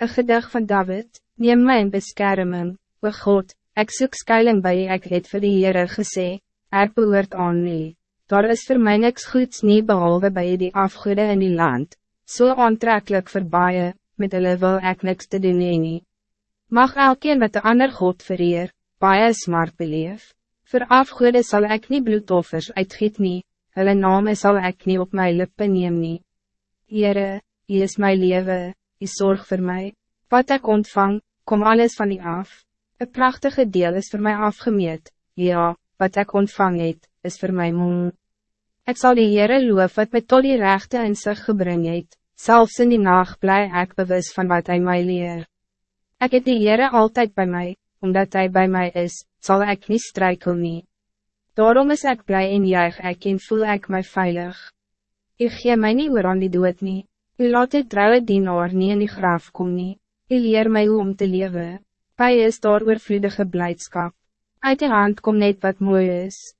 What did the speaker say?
Een gedig van David, neem my in beskerming, o God, ek soek skuiling by ek het vir die Heere gesê, ek behoort aan nie. Daar is voor my niks goeds nie behalwe by die afgoede in die land, so aantrekkelijk vir baie, met hulle wil ek niks te doen nie. nie. Mag elkeen met de ander God vereer, baie smart beleef. Voor afgoede zal ik niet bloedoffers uitgiet nie, hulle name zal ik niet op mijn lippen neem nie. Heere, Hy is mijn leven, Hy zorg voor mij. Wat ik ontvang, kom alles van die af. Een prachtige deel is voor mij afgemeet, ja, wat ik ontvang het, is voor mij moe. Ik zal die Heere loof wat met tot die rechte in zich gebring het, zelfs in die nacht blij ik bewust van wat hij mij leer. Ik heb die Heere altijd bij mij, omdat hij bij mij is, zal ik niet strijken nie. Daarom is ik blij en juig ek en voel ik mij veilig. Ik gee mij niet oor aan die dood nie. U laat die trouwe dienaar nie in die graaf kom nie. U leer mij hoe om te leven. Bij is daar oorvloedige blijdschap. Uit die hand kom net wat mooi is.